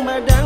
yang mada